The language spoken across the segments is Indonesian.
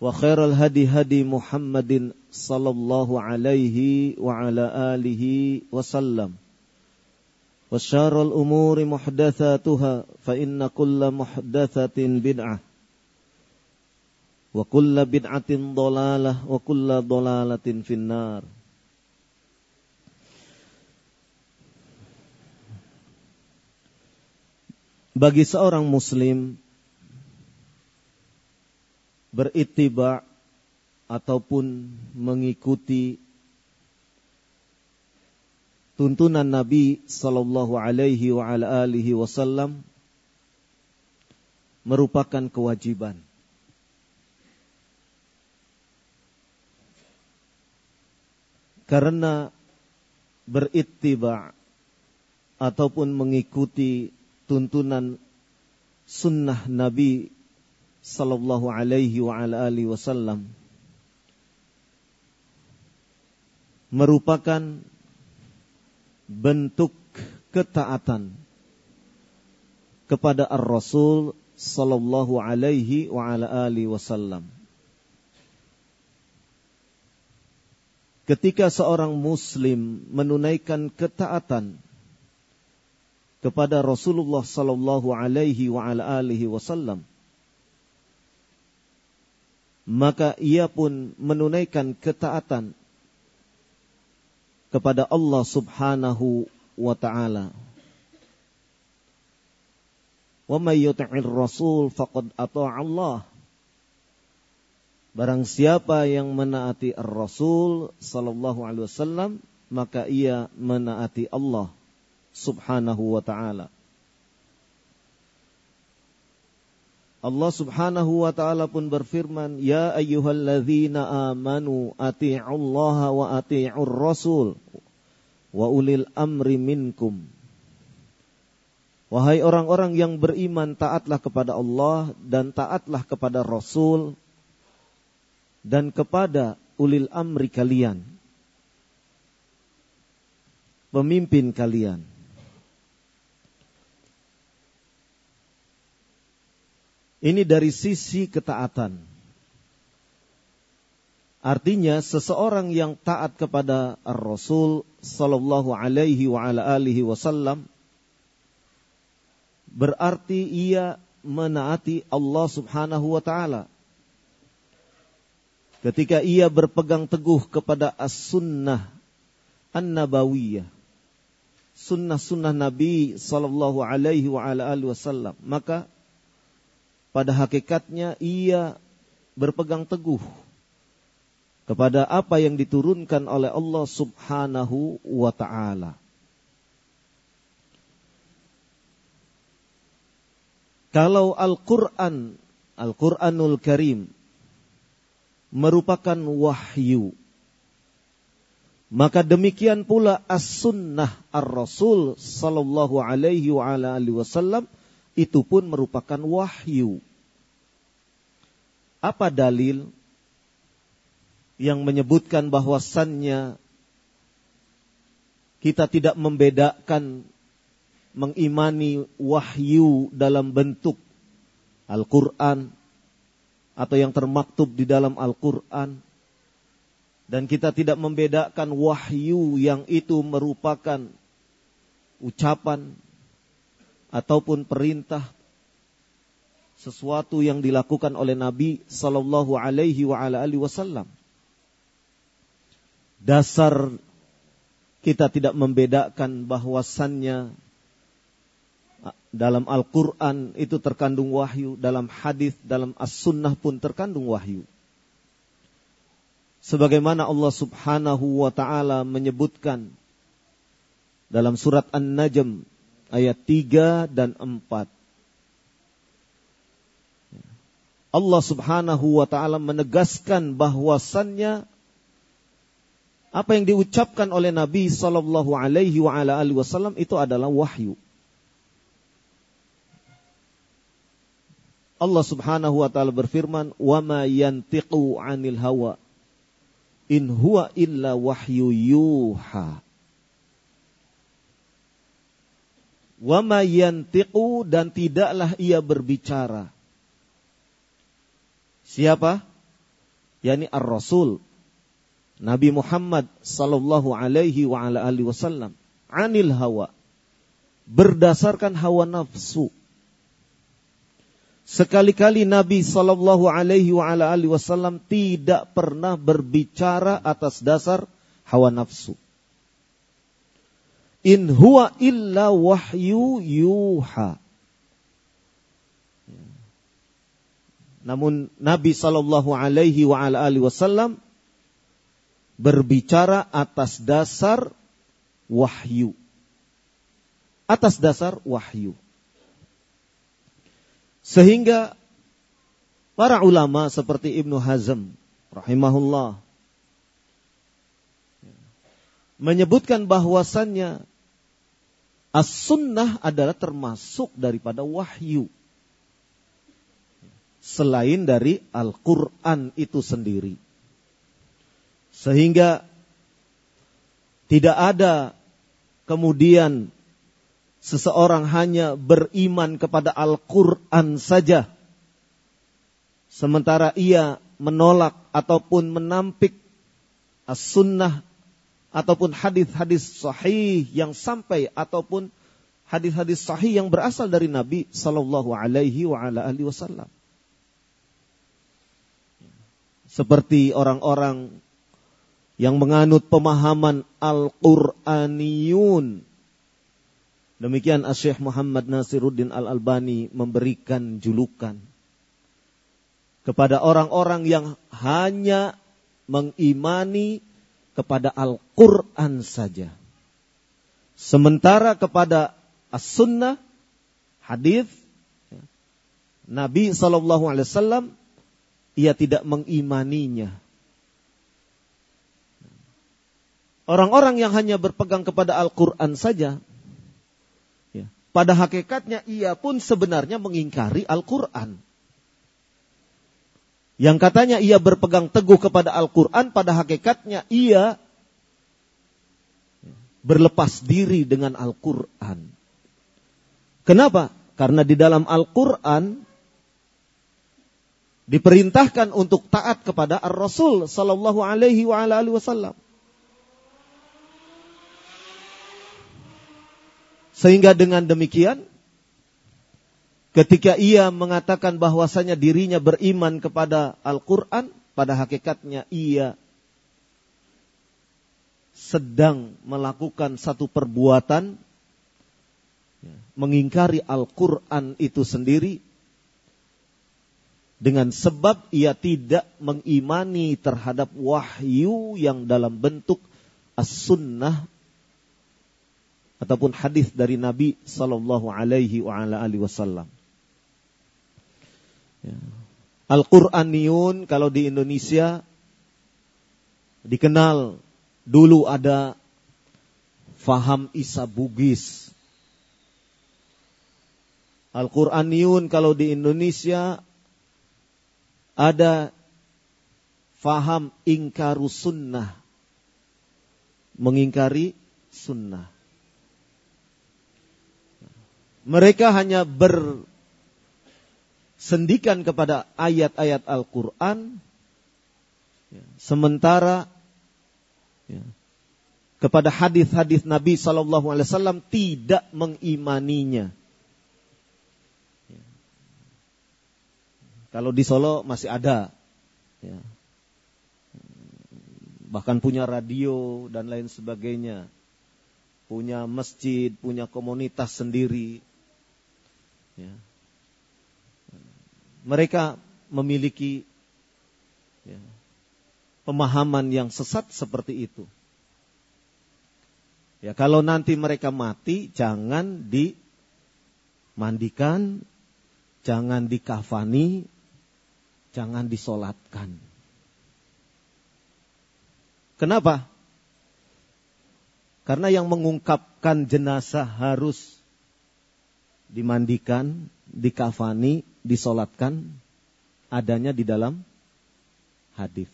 وخير الهدي هدي محمد صلى الله عليه وعلى آله وسلم وشار الأمور محدثاتها فإن كل محدثة بدعة وكل بدعة ضلالة وكل ضلالة في النار Bagi seorang muslim berittiba ataupun mengikuti tuntunan Nabi sallallahu alaihi wa ala alihi wasallam merupakan kewajiban. Karena berittiba ataupun mengikuti tuntunan sunnah Nabi sallallahu alaihi wa ala alihi wasallam merupakan bentuk ketaatan kepada Ar-Rasul sallallahu alaihi wa ala alihi wasallam. Ketika seorang muslim menunaikan ketaatan kepada Rasulullah sallallahu alaihi wa ala alihi wasallam, maka ia pun menunaikan ketaatan kepada Allah Subhanahu wa taala. Wa may yuti'ir rasul faqad ata'a Allah. Barang siapa yang menaati Ar-Rasul sallallahu alaihi wasallam, maka ia menaati Allah Subhanahu wa taala. Allah Subhanahu wa taala pun berfirman, "Ya ayyuhalladzina amanu atii'ullaha wa atii'ur rasul wa ulil amri minkum." Wahai orang-orang yang beriman, taatlah kepada Allah dan taatlah kepada Rasul dan kepada ulil amri kalian. Pemimpin kalian. Ini dari sisi ketaatan. Artinya seseorang yang taat kepada Rasul sallallahu alaihi wa ala alihi wasallam berarti ia menaati Allah Subhanahu wa taala. Ketika ia berpegang teguh kepada as-sunnah an-nabawiyah, sunnah-sunnah Nabi sallallahu alaihi wa ala alihi wasallam, maka pada hakikatnya ia berpegang teguh kepada apa yang diturunkan oleh Allah Subhanahu wa taala. Kalau Al-Quran, Al-Quranul Karim, merupakan wahyu, maka demikian pula as-sunnah ar-rasul sallallahu alaihi wa ala alihi wasallam itu pun merupakan wahyu. Apa dalil yang menyebutkan bahwasannya kita tidak membedakan mengimani wahyu dalam bentuk Al-Quran atau yang termaktub di dalam Al-Quran dan kita tidak membedakan wahyu yang itu merupakan ucapan ataupun perintah sesuatu yang dilakukan oleh Nabi sallallahu alaihi wa ala alihi wasallam. Dasar kita tidak membedakan bahwasannya dalam Al-Quran itu terkandung wahyu, dalam hadis, dalam as-sunnah pun terkandung wahyu sebagaimana Allah Subhanahu wa taala menyebutkan dalam surat An-Najm ayat 3 dan 4. Allah Subhanahu wa taala menegaskan bahwasannya apa yang diucapkan oleh Nabi sallallahu alaihi wa ala alihi wasallam itu adalah wahyu. Allah Subhanahu wa taala berfirman, "Wa ma yantiqu 'anil hawa in huwa illa wahyu yuha. Wa ma yantiqu dan tidaklah ia berbicara. Siapa? Yani Ar-Rasul Nabi Muhammad sallallahu alaihi wa ala wasallam anil hawa berdasarkan hawa nafsu Sekali-kali Nabi Shallallahu Alaihi Wasallam tidak pernah berbicara atas dasar hawa nafsu. In huwa illa wahyu yuha. Namun Nabi Shallallahu Alaihi Wasallam berbicara atas dasar wahyu. Atas dasar wahyu. Sehingga para ulama seperti Ibnu Hazm rahimahullah menyebutkan bahwasannya as-sunnah adalah termasuk daripada wahyu selain dari Al-Qur'an itu sendiri. Sehingga tidak ada kemudian seseorang hanya beriman kepada Al-Quran saja, sementara ia menolak ataupun menampik as-sunnah ataupun hadis-hadis sahih yang sampai ataupun hadis-hadis sahih yang berasal dari Nabi Sallallahu Alaihi Wasallam. Seperti orang-orang yang menganut pemahaman Al-Quraniyun Demikian Asyikh Muhammad Nasiruddin Al-Albani memberikan julukan kepada orang-orang yang hanya mengimani kepada Al-Quran saja. Sementara kepada As-Sunnah, hadis Nabi Shallallahu Alaihi Wasallam ia tidak mengimaninya. Orang-orang yang hanya berpegang kepada Al-Quran saja, pada hakikatnya ia pun sebenarnya mengingkari Al-Quran. Yang katanya ia berpegang teguh kepada Al-Quran, pada hakikatnya ia berlepas diri dengan Al-Quran. Kenapa? Karena di dalam Al-Quran diperintahkan untuk taat kepada Ar-Rasul Sallallahu Alaihi Wasallam. Sehingga dengan demikian ketika ia mengatakan bahwasanya dirinya beriman kepada Al-Qur'an, pada hakikatnya ia sedang melakukan satu perbuatan mengingkari Al-Qur'an itu sendiri dengan sebab ia tidak mengimani terhadap wahyu yang dalam bentuk as-sunnah ataupun hadis dari Nabi Sallallahu Alaihi Wasallam. Al-Qur'aniyun kalau di Indonesia dikenal dulu ada faham Isa Bugis. Al-Qur'aniyun kalau di Indonesia ada faham ingkaru sunnah. Mengingkari sunnah. Mereka hanya bersendikan kepada ayat-ayat Al-Quran. Sementara ya, kepada hadis-hadis Nabi Shallallahu Alaihi Wasallam tidak mengimaninya. Ya. Kalau di Solo masih ada, ya. bahkan punya radio dan lain sebagainya, punya masjid, punya komunitas sendiri. Ya. Mereka memiliki ya, pemahaman yang sesat seperti itu. Ya, kalau nanti mereka mati, jangan dimandikan, jangan dikafani, jangan disolatkan. Kenapa? Karena yang mengungkapkan jenazah harus dimandikan, dikafani, disolatkan, adanya di dalam hadis.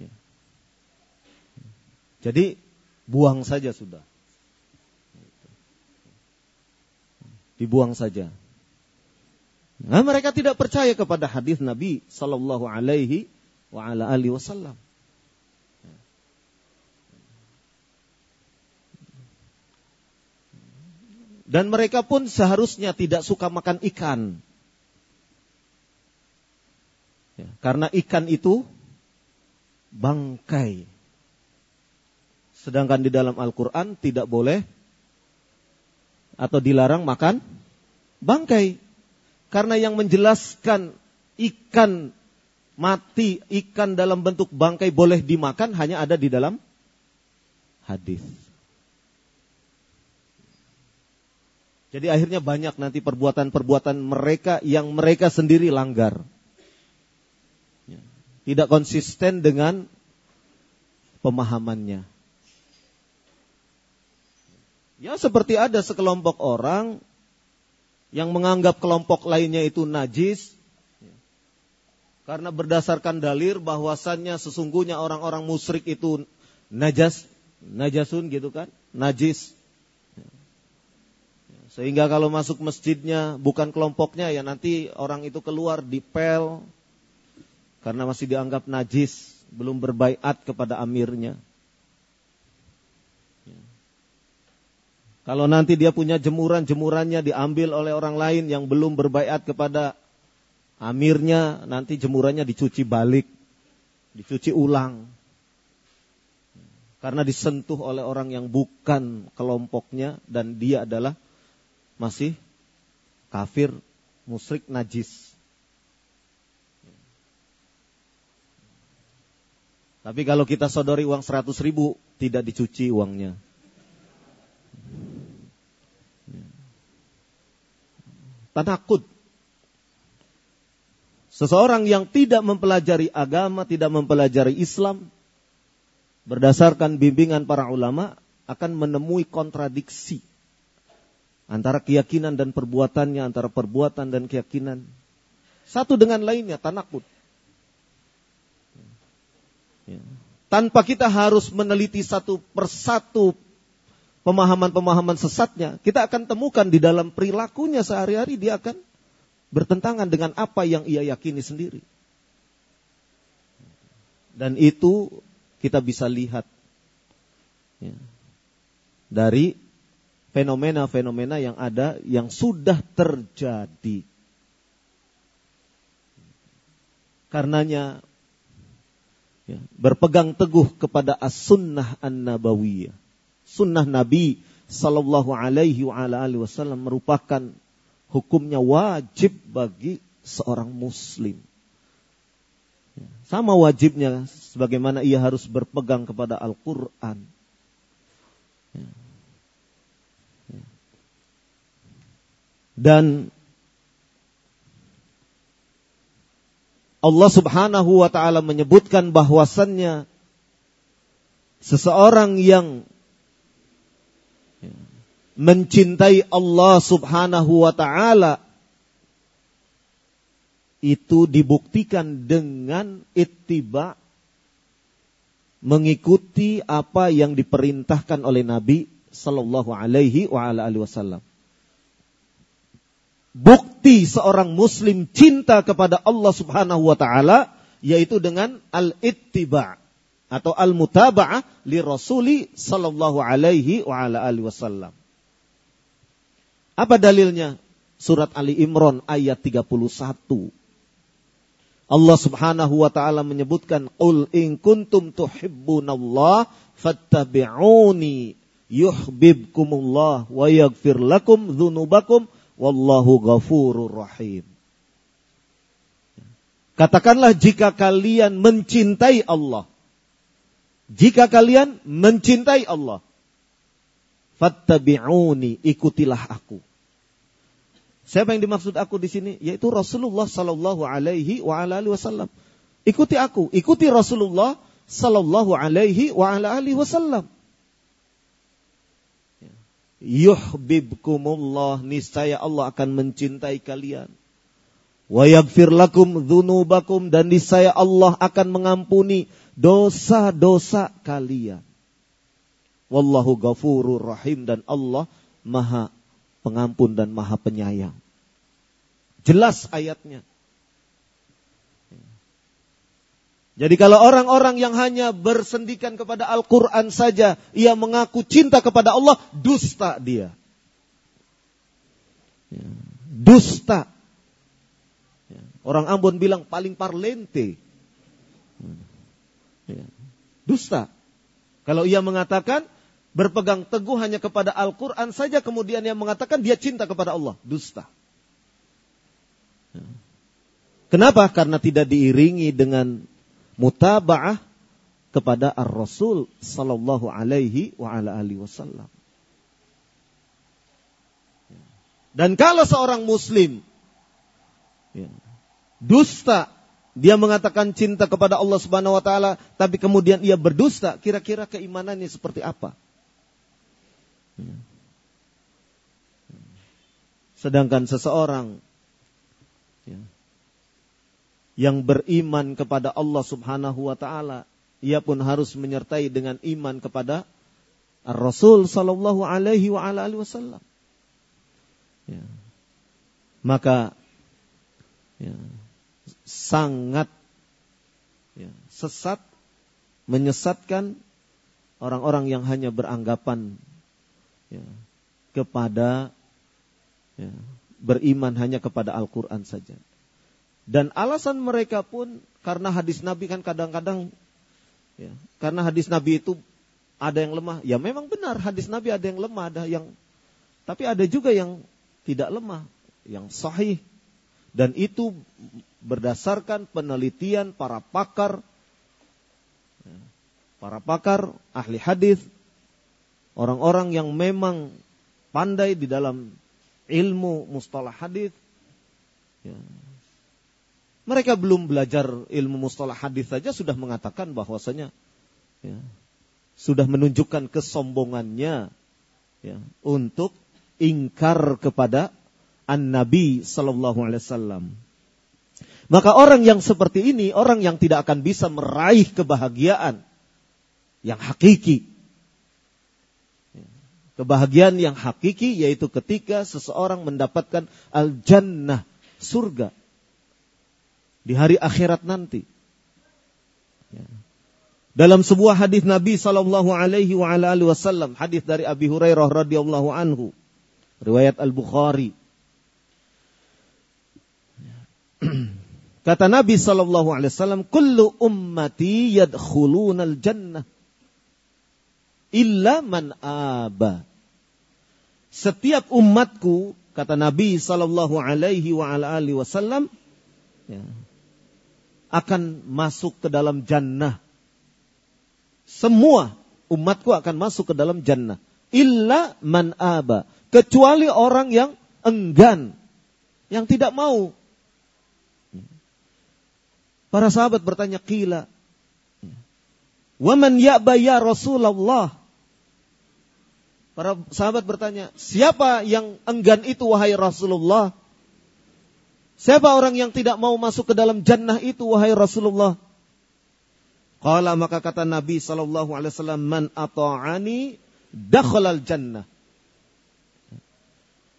Ya. Jadi buang saja sudah. Dibuang saja. Nah, mereka tidak percaya kepada hadis Nabi Sallallahu Alaihi Wasallam. Dan mereka pun seharusnya tidak suka makan ikan. Ya, karena ikan itu bangkai. Sedangkan di dalam Al-Quran tidak boleh atau dilarang makan bangkai. Karena yang menjelaskan ikan mati, ikan dalam bentuk bangkai boleh dimakan hanya ada di dalam hadis. Jadi akhirnya banyak nanti perbuatan-perbuatan mereka yang mereka sendiri langgar. Ya. Tidak konsisten dengan pemahamannya. Ya seperti ada sekelompok orang yang menganggap kelompok lainnya itu najis. Ya. Karena berdasarkan dalil bahwasannya sesungguhnya orang-orang musyrik itu najas, najasun gitu kan, najis. Sehingga kalau masuk masjidnya bukan kelompoknya ya nanti orang itu keluar dipel karena masih dianggap najis, belum berbaiat kepada amirnya. Ya. Kalau nanti dia punya jemuran, jemurannya diambil oleh orang lain yang belum berbaiat kepada amirnya, nanti jemurannya dicuci balik, dicuci ulang. Karena disentuh oleh orang yang bukan kelompoknya dan dia adalah masih kafir, musyrik, najis. Tapi kalau kita sodori uang 100 ribu, tidak dicuci uangnya. Tanakut. Seseorang yang tidak mempelajari agama, tidak mempelajari Islam, berdasarkan bimbingan para ulama, akan menemui kontradiksi antara keyakinan dan perbuatannya, antara perbuatan dan keyakinan. Satu dengan lainnya, tanakut. Ya. Tanpa kita harus meneliti satu persatu pemahaman-pemahaman sesatnya, kita akan temukan di dalam perilakunya sehari-hari dia akan bertentangan dengan apa yang ia yakini sendiri. Dan itu kita bisa lihat ya, dari fenomena-fenomena yang ada yang sudah terjadi. Karenanya ya, berpegang teguh kepada as-sunnah an-nabawiyah. Sunnah Nabi sallallahu alaihi wa alihi wasallam merupakan hukumnya wajib bagi seorang muslim. Ya, sama wajibnya sebagaimana ia harus berpegang kepada Al-Qur'an. Ya, dan Allah Subhanahu wa taala menyebutkan bahwasannya seseorang yang mencintai Allah Subhanahu wa taala itu dibuktikan dengan ittiba mengikuti apa yang diperintahkan oleh Nabi sallallahu alaihi wa alihi wasallam. Bukti seorang muslim cinta kepada Allah Subhanahu wa taala yaitu dengan al-ittiba atau al-mutaba'ah li Rasuli sallallahu alaihi wa ala alihi wasallam. Apa dalilnya? Surat Ali Imran ayat 31. Allah Subhanahu wa taala menyebutkan qul in kuntum tuhibbunallah fattabi'uni yuhibbukumullah wa yaghfir lakum dzunubakum wallahu ghafurur rahim. Katakanlah jika kalian mencintai Allah. Jika kalian mencintai Allah. Fattabi'uni, ikutilah aku. Siapa yang dimaksud aku di sini? Yaitu Rasulullah Sallallahu Alaihi Wasallam. Ikuti aku, ikuti Rasulullah Sallallahu Alaihi Wasallam. Yuhibbukumullah niscaya Allah akan mencintai kalian. Wa yaghfir lakum dzunubakum dan niscaya Allah akan mengampuni dosa-dosa kalian. Wallahu ghafurur rahim dan Allah Maha pengampun dan maha penyayang. Jelas ayatnya. Jadi kalau orang-orang yang hanya bersendikan kepada Al-Quran saja, ia mengaku cinta kepada Allah, dusta dia. Ya. Dusta. Ya. Orang Ambon bilang paling parlente. Ya. Dusta. Kalau ia mengatakan berpegang teguh hanya kepada Al-Quran saja, kemudian yang mengatakan dia cinta kepada Allah. Dusta. Kenapa? Karena tidak diiringi dengan mutaba'ah kepada Ar-Rasul sallallahu alaihi wa ala alihi wasallam. Dan kalau seorang muslim ya, dusta dia mengatakan cinta kepada Allah Subhanahu wa taala tapi kemudian ia berdusta, kira-kira keimanannya seperti apa? Sedangkan seseorang ya, yang beriman kepada Allah Subhanahu wa taala, ia pun harus menyertai dengan iman kepada Rasul sallallahu alaihi wa alihi wasallam. Ya. Maka ya, sangat ya, sesat menyesatkan orang-orang yang hanya beranggapan ya, kepada ya, beriman hanya kepada Al-Quran saja. Dan alasan mereka pun karena hadis Nabi kan kadang-kadang ya, karena hadis Nabi itu ada yang lemah. Ya memang benar hadis Nabi ada yang lemah, ada yang tapi ada juga yang tidak lemah, yang sahih. Dan itu berdasarkan penelitian para pakar ya, para pakar ahli hadis orang-orang yang memang pandai di dalam ilmu mustalah hadis ya. Mereka belum belajar ilmu mustalah hadis saja sudah mengatakan bahwasanya ya, sudah menunjukkan kesombongannya ya, untuk ingkar kepada an Nabi Sallallahu Alaihi Wasallam. Maka orang yang seperti ini, orang yang tidak akan bisa meraih kebahagiaan yang hakiki, Kebahagiaan yang hakiki yaitu ketika seseorang mendapatkan al-jannah, surga di hari akhirat nanti. Ya. Dalam sebuah hadis Nabi sallallahu alaihi wasallam, hadis dari Abi Hurairah radhiyallahu anhu, riwayat Al-Bukhari. Kata Nabi sallallahu alaihi wasallam, "Kullu ummati yadkhuluna al-jannah illa man aba. Setiap umatku kata Nabi sallallahu alaihi wasallam ya, akan masuk ke dalam jannah. Semua umatku akan masuk ke dalam jannah illa man aba, kecuali orang yang enggan, yang tidak mau. Para sahabat bertanya, "Qila, Waman ya'ba ya Rasulullah?" Para sahabat bertanya, "Siapa yang enggan itu wahai Rasulullah?" Siapa orang yang tidak mau masuk ke dalam jannah itu wahai Rasulullah? Qala maka kata Nabi sallallahu alaihi wasallam, "Man ata'ani dakhalal jannah."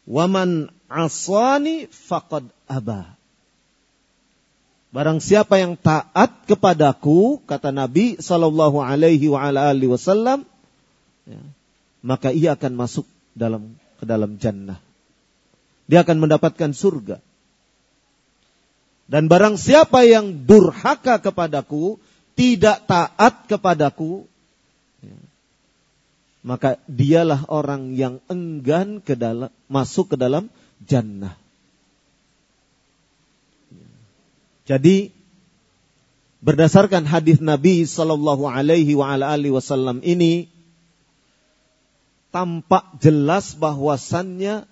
Wa man asani faqad aba. Barang siapa yang taat kepadaku, kata Nabi sallallahu alaihi wasallam, ya, maka ia akan masuk dalam ke dalam jannah. Dia akan mendapatkan surga. Dan barang siapa yang durhaka kepadaku, tidak taat kepadaku, maka dialah orang yang enggan ke dalam masuk ke dalam jannah. Jadi berdasarkan hadis Nabi Shallallahu Alaihi Wasallam ini tampak jelas bahwasannya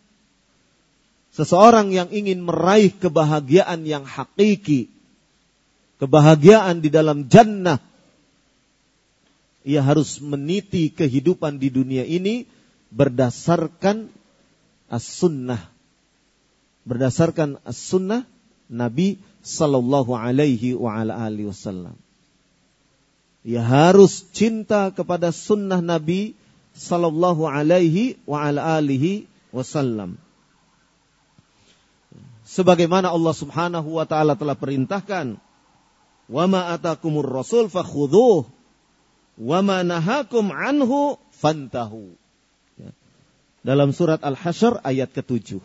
Seseorang yang ingin meraih kebahagiaan yang hakiki, kebahagiaan di dalam jannah, ia harus meniti kehidupan di dunia ini berdasarkan as-sunnah. Berdasarkan as-sunnah Nabi sallallahu alaihi wa ala alihi wasallam. Ia harus cinta kepada sunnah Nabi sallallahu alaihi wa ala alihi wasallam sebagaimana Allah Subhanahu wa taala telah perintahkan wa ma atakumur rasul fakhudhuh wa ma nahakum anhu fantahu ya. dalam surat Al-Hasyr ayat ke-7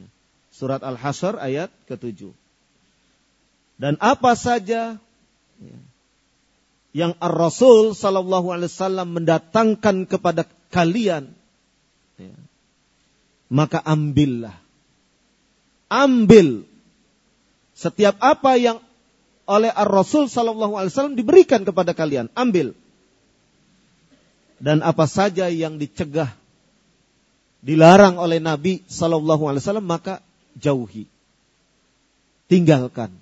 ya. surat Al-Hasyr ayat ke-7 dan apa saja ya, yang Ar-Rasul sallallahu alaihi wasallam mendatangkan kepada kalian maka ambillah ambil setiap apa yang oleh Ar-Rasul sallallahu alaihi wasallam diberikan kepada kalian, ambil. Dan apa saja yang dicegah dilarang oleh Nabi sallallahu alaihi wasallam maka jauhi. Tinggalkan.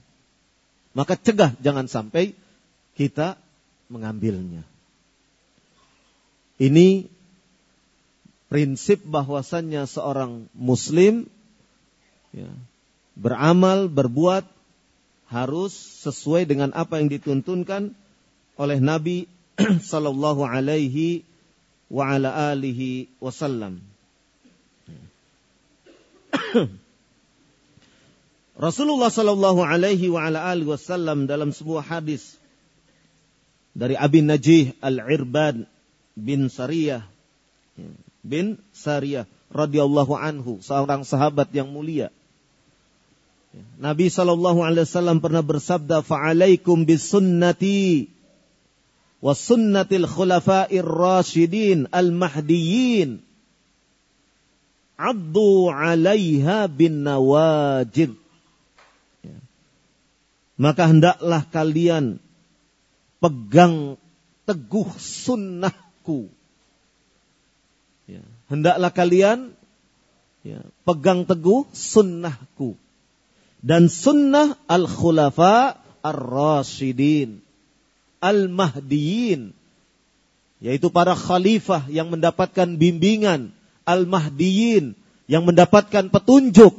Maka cegah jangan sampai kita mengambilnya. Ini prinsip bahwasannya seorang muslim ya, beramal, berbuat harus sesuai dengan apa yang dituntunkan oleh Nabi sallallahu alaihi wa ala alihi wasallam. Rasulullah sallallahu alaihi wa ala alihi wasallam dalam sebuah hadis dari Abi Najih Al-Irbad bin Sariyah. Bin Sariyah radhiyallahu anhu seorang sahabat yang mulia Nabi Shallallahu Alaihi Wasallam pernah bersabda, "Fa'alaikum bisunnati wa sunnatil khulafa'ir rasyidin al mahdiyyin addu 'alaiha bin nawajid." Ya. Maka hendaklah kalian pegang teguh sunnahku. Ya. Hendaklah kalian ya, pegang teguh sunnahku dan sunnah al-khulafa ar-rasyidin al-mahdiyin yaitu para khalifah yang mendapatkan bimbingan al-mahdiyin yang mendapatkan petunjuk.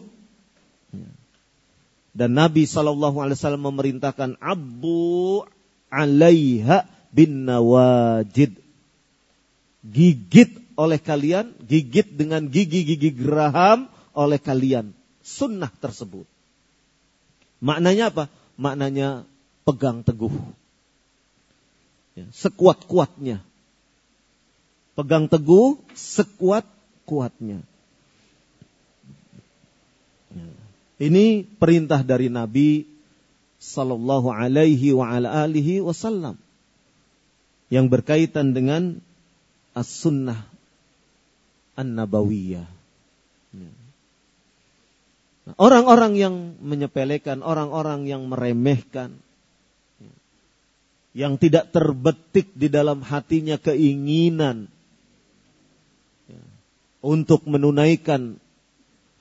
Dan Nabi Shallallahu Alaihi Wasallam memerintahkan abu alaiha bin nawajid. Gigit oleh kalian gigit dengan gigi-gigi geraham oleh kalian. Sunnah tersebut Maknanya apa? Maknanya pegang teguh. Ya, sekuat-kuatnya. Pegang teguh sekuat-kuatnya. Ya. Ini perintah dari Nabi sallallahu alaihi wa ala alihi wasallam yang berkaitan dengan as-sunnah an-nabawiyah. Ya. Orang-orang yang menyepelekan, orang-orang yang meremehkan, yang tidak terbetik di dalam hatinya keinginan untuk menunaikan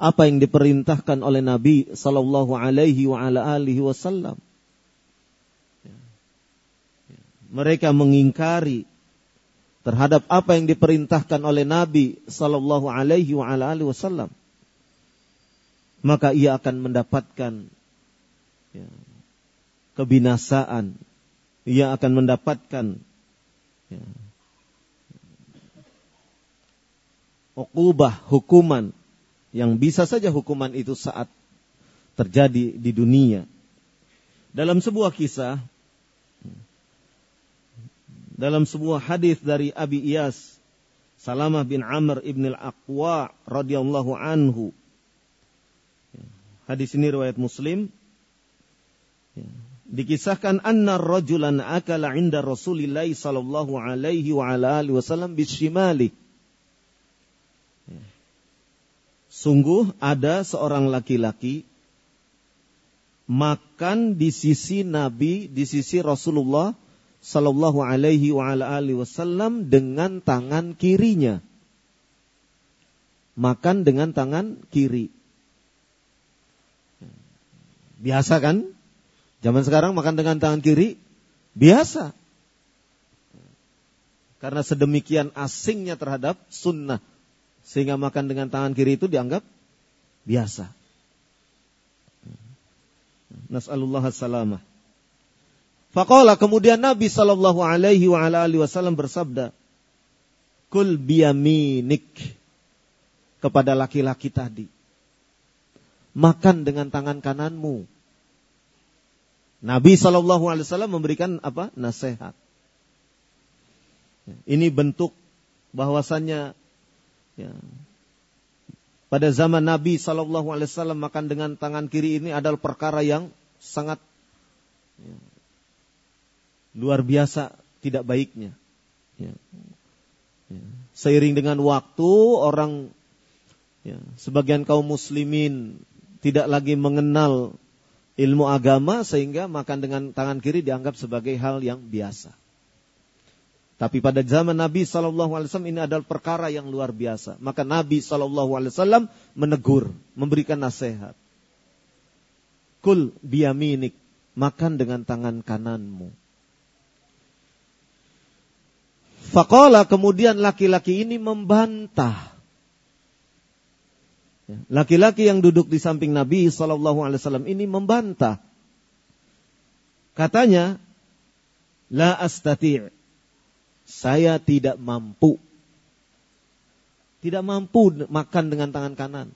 apa yang diperintahkan oleh Nabi Sallallahu Alaihi Wasallam, mereka mengingkari terhadap apa yang diperintahkan oleh Nabi sallallahu alaihi wasallam maka ia akan mendapatkan ya, kebinasaan ia akan mendapatkan ya, ukubah hukuman yang bisa saja hukuman itu saat terjadi di dunia dalam sebuah kisah dalam sebuah hadis dari Abi Iyas Salamah bin Amr ibn al-Aqwa radhiyallahu anhu. Hadis ini riwayat Muslim. Dikisahkan anna rajulan akala inda Rasulillah sallallahu alaihi wa ala alihi wasallam bisyimali. Sungguh ada seorang laki-laki makan di sisi Nabi, di sisi Rasulullah Sallallahu Alaihi wa ala alihi Wasallam dengan tangan kirinya. Makan dengan tangan kiri. Biasa kan? Zaman sekarang makan dengan tangan kiri biasa. Karena sedemikian asingnya terhadap sunnah. Sehingga makan dengan tangan kiri itu dianggap biasa. Nas'alullah salamah. Faqala kemudian Nabi sallallahu alaihi wa ala alihi wasallam bersabda, "Kul biyaminik" kepada laki-laki tadi. Makan dengan tangan kananmu. Nabi wasallam memberikan apa? Nasihat. Ini bentuk bahwasannya ya, pada zaman Nabi wasallam makan dengan tangan kiri ini adalah perkara yang sangat ya, luar biasa tidak baiknya. Ya. Ya. Seiring dengan waktu orang ya, sebagian kaum muslimin tidak lagi mengenal ilmu agama sehingga makan dengan tangan kiri dianggap sebagai hal yang biasa. Tapi pada zaman Nabi Shallallahu Alaihi Wasallam ini adalah perkara yang luar biasa. Maka Nabi Shallallahu Alaihi Wasallam menegur, memberikan nasihat. Kul biyaminik, makan dengan tangan kananmu. Fakola kemudian laki-laki ini membantah. Ya, laki-laki yang duduk di samping Nabi Shallallahu Alaihi Wasallam ini membantah. Katanya, la astati, saya tidak mampu, tidak mampu makan dengan tangan kanan.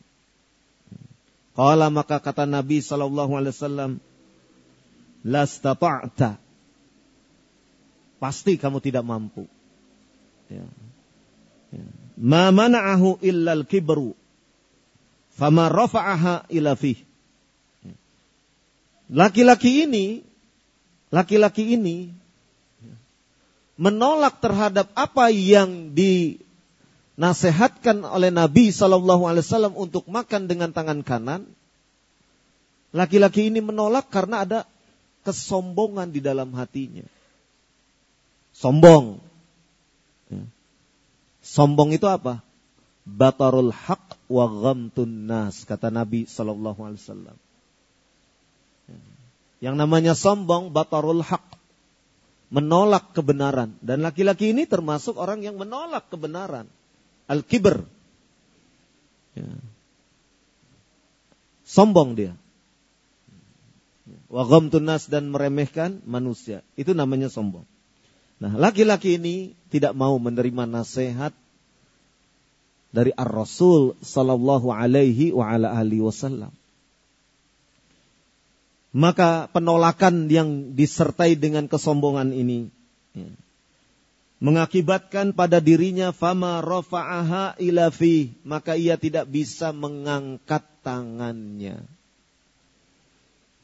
Kala maka kata Nabi Shallallahu Alaihi Wasallam, la pasti kamu tidak mampu. Ya. Ya. Ma mana'ahu illal kibru. Fama rafa'aha ila. Ya. Laki-laki ini, laki-laki ini ya, menolak terhadap apa yang dinasehatkan oleh Nabi Shallallahu Alaihi Wasallam untuk makan dengan tangan kanan. Laki-laki ini menolak karena ada kesombongan di dalam hatinya. Sombong, Sombong itu apa? Batarul haq wa ghamtun nas kata Nabi sallallahu alaihi wasallam. Yang namanya sombong batarul haq menolak kebenaran dan laki-laki ini termasuk orang yang menolak kebenaran. Al-kibr. Ya. Sombong dia. Wa ghamtun nas dan meremehkan manusia. Itu namanya sombong. Nah, laki-laki ini tidak mau menerima nasihat dari Ar-Rasul sallallahu alaihi wa ala alihi wasallam. Maka penolakan yang disertai dengan kesombongan ini ya, mengakibatkan pada dirinya fama rafa'aha ila fi, maka ia tidak bisa mengangkat tangannya.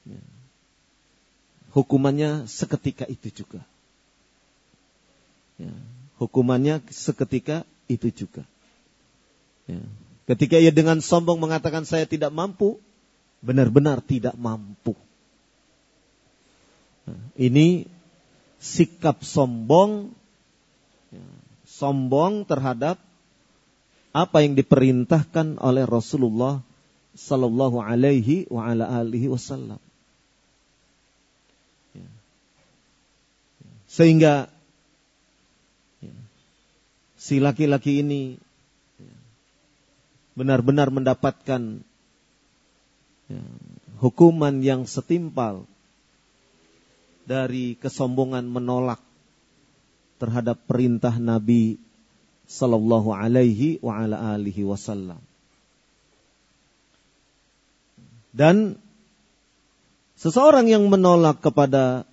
Ya. Hukumannya seketika itu juga. Ya, hukumannya seketika itu juga. Ya. Ketika ia dengan sombong mengatakan saya tidak mampu, benar-benar tidak mampu. Nah, ini sikap sombong, ya, sombong terhadap apa yang diperintahkan oleh Rasulullah Sallallahu Alaihi Wasallam. Sehingga ya, si laki-laki ini ya, benar-benar mendapatkan ya, hukuman yang setimpal dari kesombongan menolak terhadap perintah Nabi sallallahu alaihi wa ala alihi wasallam. Dan seseorang yang menolak kepada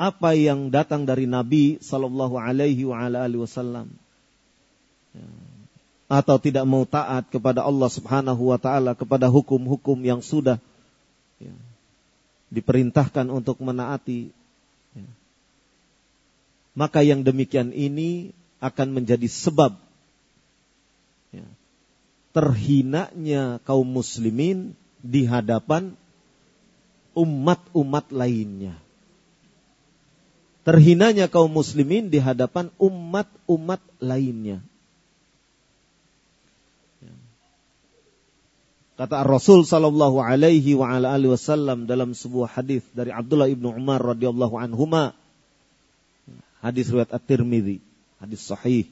apa yang datang dari Nabi sallallahu alaihi wasallam atau tidak mau taat kepada Allah Subhanahu wa taala kepada hukum-hukum yang sudah ya, diperintahkan untuk menaati ya, maka yang demikian ini akan menjadi sebab ya, terhinanya kaum muslimin di hadapan umat-umat lainnya. Terhinanya kaum muslimin di hadapan umat-umat lainnya. Kata Rasul sallallahu alaihi wa ala alihi wasallam dalam sebuah hadis dari Abdullah ibnu Umar radhiyallahu anhuma Hadis riwayat At-Tirmidzi, hadis sahih.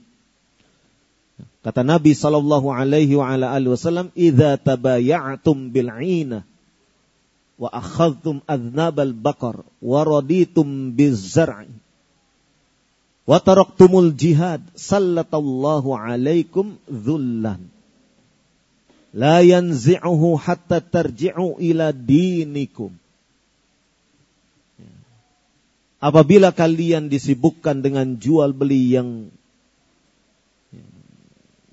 Kata Nabi sallallahu alaihi wa ala alihi wasallam, "Idza tabaya'tum bil 'ina wa akhadhtum adnabal baqar wa raditum biz zar'i wa taraktumul jihad sallatallahu alaikum dhullan la yanzi'uhu hatta tarji'u ila dinikum." apabila kalian disibukkan dengan jual beli yang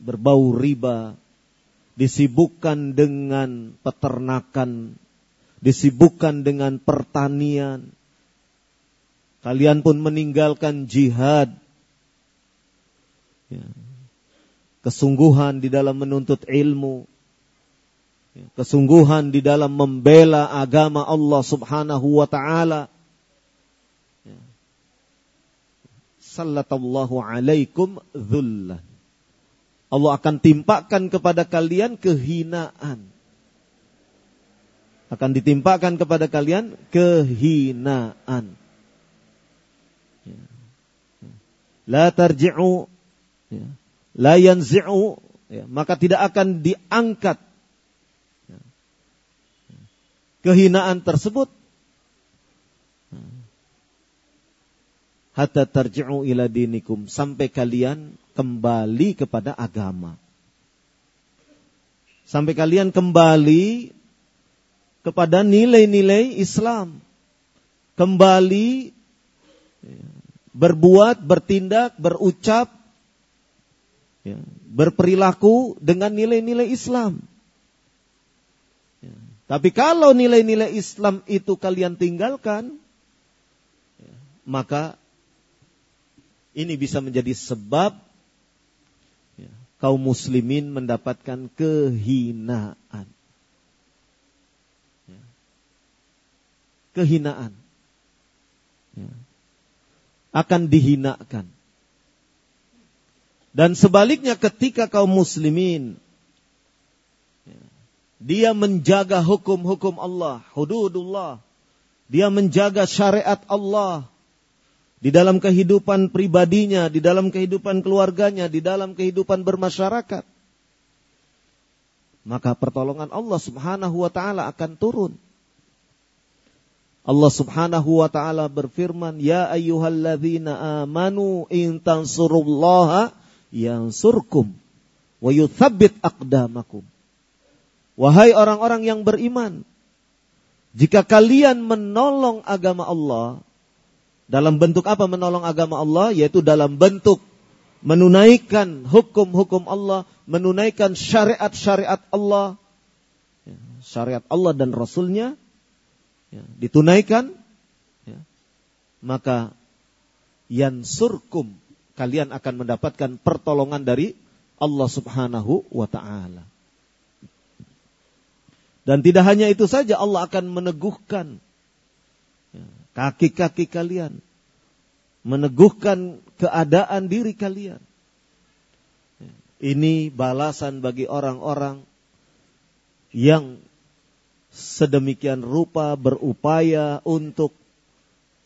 berbau riba, disibukkan dengan peternakan, disibukkan dengan pertanian, kalian pun meninggalkan jihad, ya. kesungguhan di dalam menuntut ilmu. Kesungguhan di dalam membela agama Allah Subhanahu wa Ta'ala sallatallahu alaikum dhullan. Allah akan timpakan kepada kalian kehinaan. Akan ditimpakan kepada kalian kehinaan. Ya. La tarji'u ya. la yanzi'u ya. maka tidak akan diangkat kehinaan tersebut hatta tarji'u ila dinikum sampai kalian kembali kepada agama. Sampai kalian kembali kepada nilai-nilai Islam. Kembali berbuat, bertindak, berucap, ya, berperilaku dengan nilai-nilai Islam. Ya. Tapi kalau nilai-nilai Islam itu kalian tinggalkan, maka ini bisa menjadi sebab ya, kaum muslimin mendapatkan kehinaan. Ya. Kehinaan. Ya. Akan dihinakan. Dan sebaliknya ketika kaum muslimin ya, dia menjaga hukum-hukum Allah, hududullah. Dia menjaga syariat Allah, di dalam kehidupan pribadinya, di dalam kehidupan keluarganya, di dalam kehidupan bermasyarakat. Maka pertolongan Allah Subhanahu wa taala akan turun. Allah Subhanahu wa taala berfirman, "Ya ayyuhalladzina amanu in tansurullaha yansurkum wa yuthabbit aqdamakum." Wahai orang-orang yang beriman, jika kalian menolong agama Allah, dalam bentuk apa menolong agama Allah? Yaitu dalam bentuk menunaikan hukum-hukum Allah, menunaikan syariat-syariat Allah, ya, syariat Allah dan Rasulnya, ya, ditunaikan, ya, maka yansurkum, kalian akan mendapatkan pertolongan dari Allah subhanahu wa ta'ala. Dan tidak hanya itu saja, Allah akan meneguhkan kaki-kaki kalian, meneguhkan keadaan diri kalian. Ini balasan bagi orang-orang yang sedemikian rupa berupaya untuk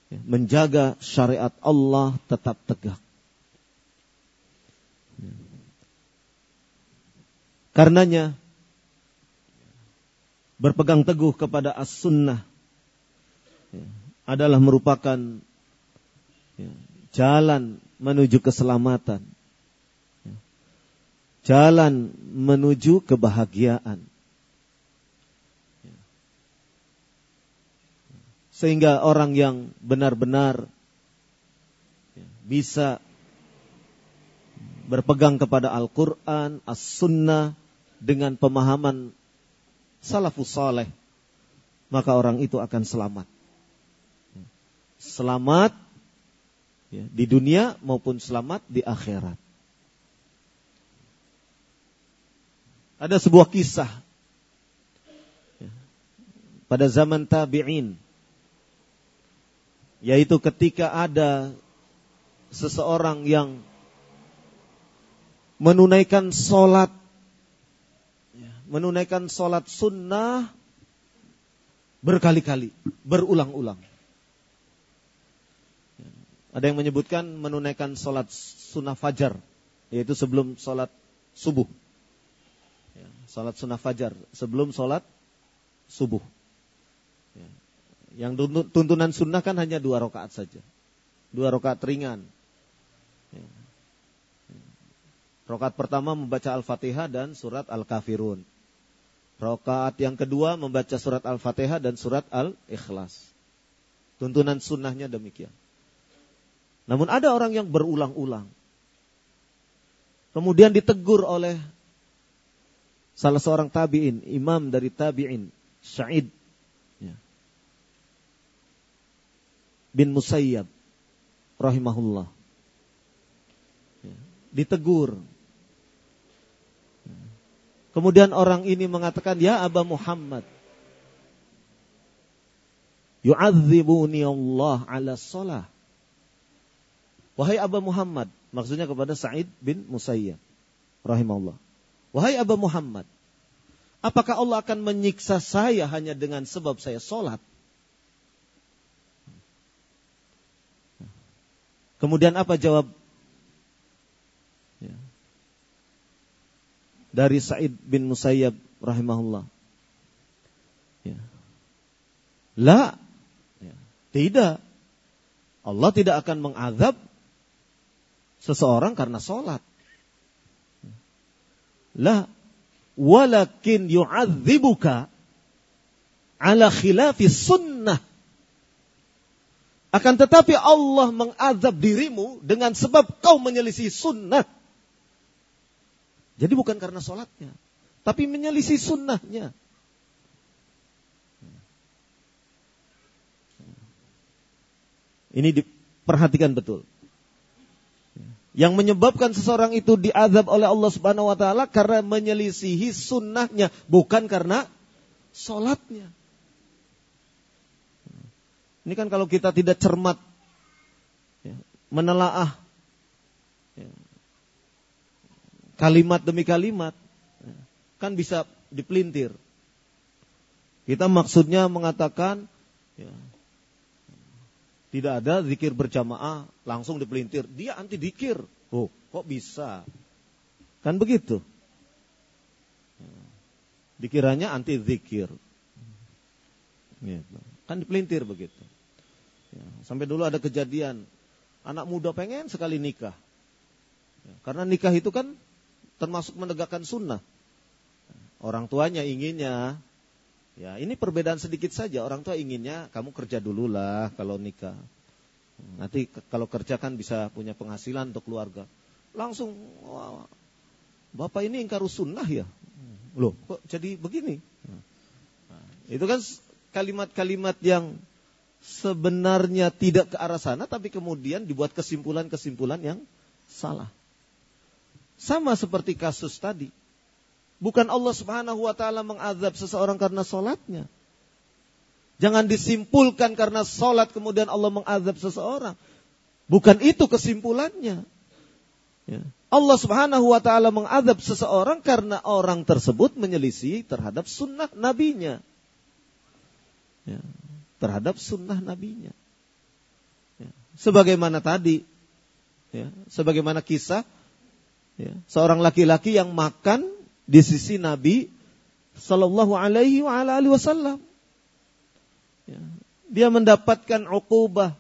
menjaga syariat Allah tetap tegak. Ya. Karenanya berpegang teguh kepada as-sunnah ya, adalah merupakan ya, jalan menuju keselamatan. Ya, jalan menuju kebahagiaan. Sehingga orang yang benar-benar bisa berpegang kepada Al-Quran, As-Sunnah dengan pemahaman salafus saleh, maka orang itu akan selamat. Selamat ya, di dunia maupun selamat di akhirat. Ada sebuah kisah ya, pada zaman tabi'in yaitu ketika ada seseorang yang menunaikan sholat menunaikan sholat sunnah berkali-kali, berulang-ulang. Ya, ada yang menyebutkan menunaikan sholat sunnah fajar, yaitu sebelum sholat subuh. Ya, sholat sunnah fajar, sebelum sholat subuh. Yang tuntunan sunnah kan hanya dua rakaat saja. Dua rakaat ringan. Ya. Rakaat pertama membaca Al-Fatihah dan surat Al-Kafirun. Rakaat yang kedua membaca surat Al-Fatihah dan surat Al-Ikhlas. Tuntunan sunnahnya demikian. Namun ada orang yang berulang-ulang. Kemudian ditegur oleh salah seorang tabi'in, imam dari tabi'in, Sa'id bin Musayyab rahimahullah. Ya, ditegur. Kemudian orang ini mengatakan, "Ya Aba Muhammad, yu'adzibuni Allah ala salah." Wahai Aba Muhammad, maksudnya kepada Sa'id bin Musayyab rahimahullah. Wahai Aba Muhammad, apakah Allah akan menyiksa saya hanya dengan sebab saya sholat? Kemudian apa jawab dari Sa'id bin Musayyab rahimahullah? Ya. La, ya. tidak. Allah tidak akan mengazab seseorang karena sholat. La, walakin yu'adzibuka ala khilafi sunnah akan tetapi Allah mengazab dirimu dengan sebab kau menyelisih sunnah. Jadi bukan karena sholatnya. Tapi menyelisih sunnahnya. Ini diperhatikan betul. Yang menyebabkan seseorang itu diazab oleh Allah Subhanahu wa taala karena menyelisihi sunnahnya, bukan karena sholatnya. Ini kan kalau kita tidak cermat ya, menelaah ya, kalimat demi kalimat, ya, kan bisa dipelintir. Kita maksudnya mengatakan ya, tidak ada zikir berjamaah langsung dipelintir. Dia anti zikir. Oh, kok bisa? Kan begitu. Ya, dikiranya anti zikir. Gitu. Kan dipelintir begitu. Ya, sampai dulu ada kejadian anak muda pengen sekali nikah. Ya, karena nikah itu kan termasuk menegakkan sunnah. Orang tuanya inginnya, ya ini perbedaan sedikit saja. Orang tua inginnya kamu kerja dulu lah kalau nikah. Nanti kalau kerja kan bisa punya penghasilan untuk keluarga. Langsung, wah, bapak ini ingkar sunnah ya. Loh, kok jadi begini? Itu kan kalimat-kalimat yang sebenarnya tidak ke arah sana, tapi kemudian dibuat kesimpulan-kesimpulan yang salah. Sama seperti kasus tadi. Bukan Allah subhanahu wa ta'ala mengazab seseorang karena sholatnya. Jangan disimpulkan karena sholat kemudian Allah mengazab seseorang. Bukan itu kesimpulannya. Ya. Allah subhanahu wa ta'ala mengazab seseorang karena orang tersebut menyelisih terhadap sunnah nabinya. Ya terhadap sunnah nabinya. Sebagaimana tadi, ya, sebagaimana kisah ya, seorang laki-laki yang makan di sisi Nabi Sallallahu Alaihi Wasallam. Ya, dia mendapatkan ukubah,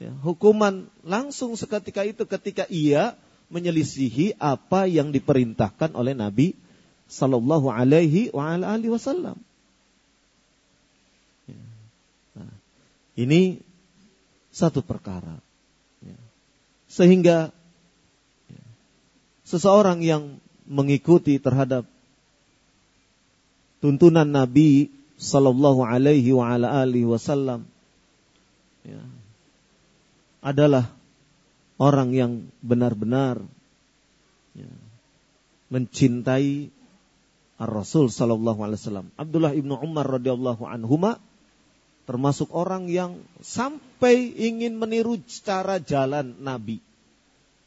ya, hukuman langsung seketika itu ketika ia menyelisihi apa yang diperintahkan oleh Nabi Sallallahu Alaihi Wasallam. Ya. Nah, ini satu perkara, ya. sehingga seseorang yang mengikuti terhadap tuntunan Nabi Sallallahu Alaihi Wasallam ya, adalah orang yang benar-benar ya, mencintai Ar-Rasul sallallahu alaihi wasallam. Abdullah ibnu Umar radhiyallahu anhuma termasuk orang yang sampai ingin meniru cara jalan Nabi.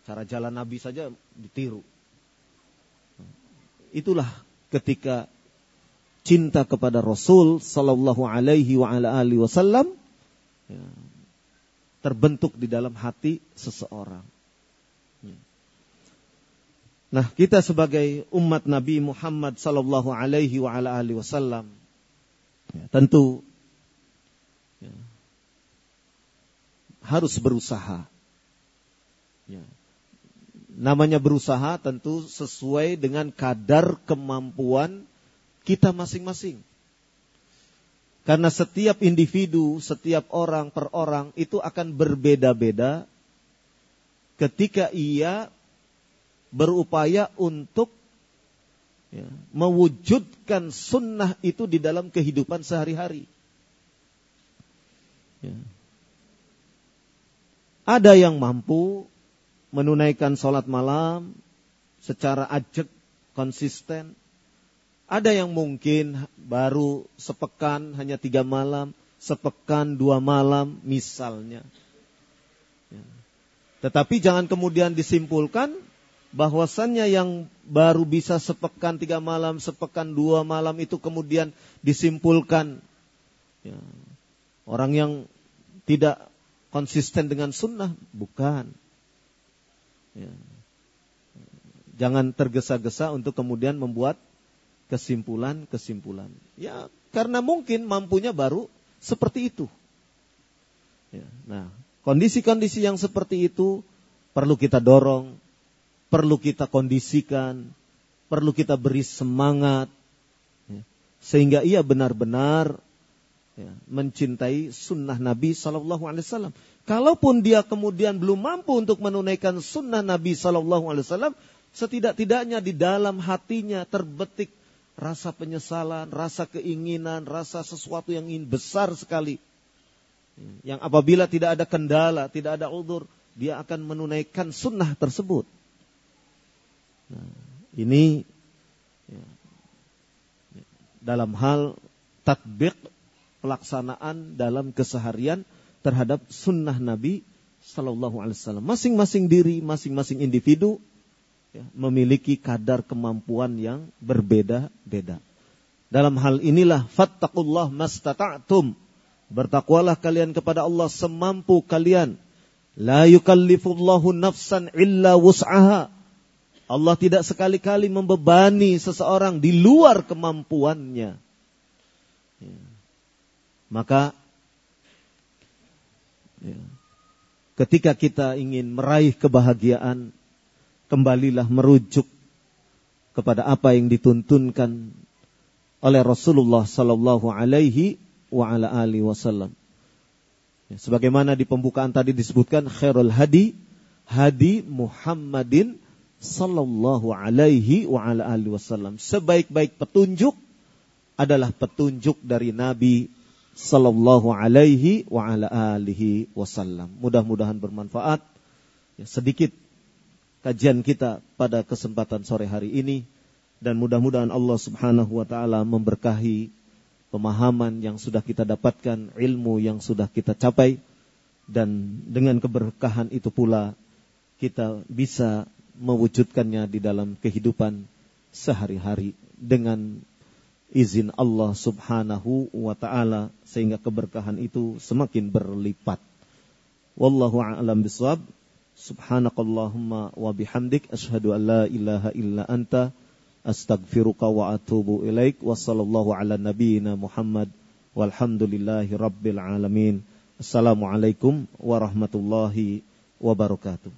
Cara jalan Nabi saja ditiru. Itulah ketika cinta kepada Rasul sallallahu alaihi wasallam ya, terbentuk di dalam hati seseorang. Ya. Nah, kita sebagai umat Nabi Muhammad sallallahu alaihi wasallam ya, tentu harus berusaha. Ya. Namanya berusaha tentu sesuai dengan kadar kemampuan kita masing-masing. Karena setiap individu, setiap orang per orang itu akan berbeda-beda ketika ia berupaya untuk ya, mewujudkan sunnah itu di dalam kehidupan sehari-hari. Ya. Ada yang mampu menunaikan sholat malam secara ajak, konsisten. Ada yang mungkin baru sepekan hanya tiga malam, sepekan dua malam misalnya. Ya. Tetapi jangan kemudian disimpulkan bahwasannya yang baru bisa sepekan tiga malam, sepekan dua malam itu kemudian disimpulkan ya, orang yang tidak konsisten dengan sunnah, bukan. Ya. Jangan tergesa-gesa untuk kemudian membuat kesimpulan-kesimpulan. Ya, karena mungkin mampunya baru seperti itu. Ya, nah, kondisi-kondisi yang seperti itu perlu kita dorong, perlu kita kondisikan, perlu kita beri semangat, ya, sehingga ia benar-benar ya, mencintai sunnah Nabi Shallallahu Alaihi Wasallam. Kalaupun dia kemudian belum mampu untuk menunaikan sunnah Nabi Shallallahu Alaihi Wasallam, setidak-tidaknya di dalam hatinya terbetik rasa penyesalan, rasa keinginan, rasa sesuatu yang ingin besar sekali. Yang apabila tidak ada kendala, tidak ada udur, dia akan menunaikan sunnah tersebut. Nah, ini ya, dalam hal tatbik pelaksanaan dalam keseharian terhadap sunnah Nabi Sallallahu Alaihi Wasallam. Masing-masing diri, masing-masing individu ya, memiliki kadar kemampuan yang berbeda-beda. Dalam hal inilah fattaqullah mastata'tum. Bertakwalah kalian kepada Allah semampu kalian. La yukallifullahu nafsan illa wus'aha. Allah tidak sekali-kali membebani seseorang di luar kemampuannya. Ya. Maka ya, ketika kita ingin meraih kebahagiaan, kembalilah merujuk kepada apa yang dituntunkan oleh Rasulullah sallallahu alaihi wasallam. Ya, sebagaimana di pembukaan tadi disebutkan khairul hadi hadi Muhammadin sallallahu alaihi wa ala alihi wasallam. Sebaik-baik petunjuk adalah petunjuk dari Nabi sallallahu alaihi wa ala alihi wasallam. Mudah-mudahan bermanfaat. Ya, sedikit kajian kita pada kesempatan sore hari ini dan mudah-mudahan Allah Subhanahu wa taala memberkahi pemahaman yang sudah kita dapatkan, ilmu yang sudah kita capai dan dengan keberkahan itu pula kita bisa mewujudkannya di dalam kehidupan sehari-hari dengan izin Allah Subhanahu wa taala sehingga keberkahan itu semakin berlipat. Wallahu a'lam bishawab. Subhanakallahumma wa bihamdik asyhadu an la ilaha illa anta astaghfiruka wa atubu ilaik wa sallallahu ala nabiyyina Muhammad walhamdulillahi rabbil alamin. Assalamualaikum warahmatullahi wabarakatuh.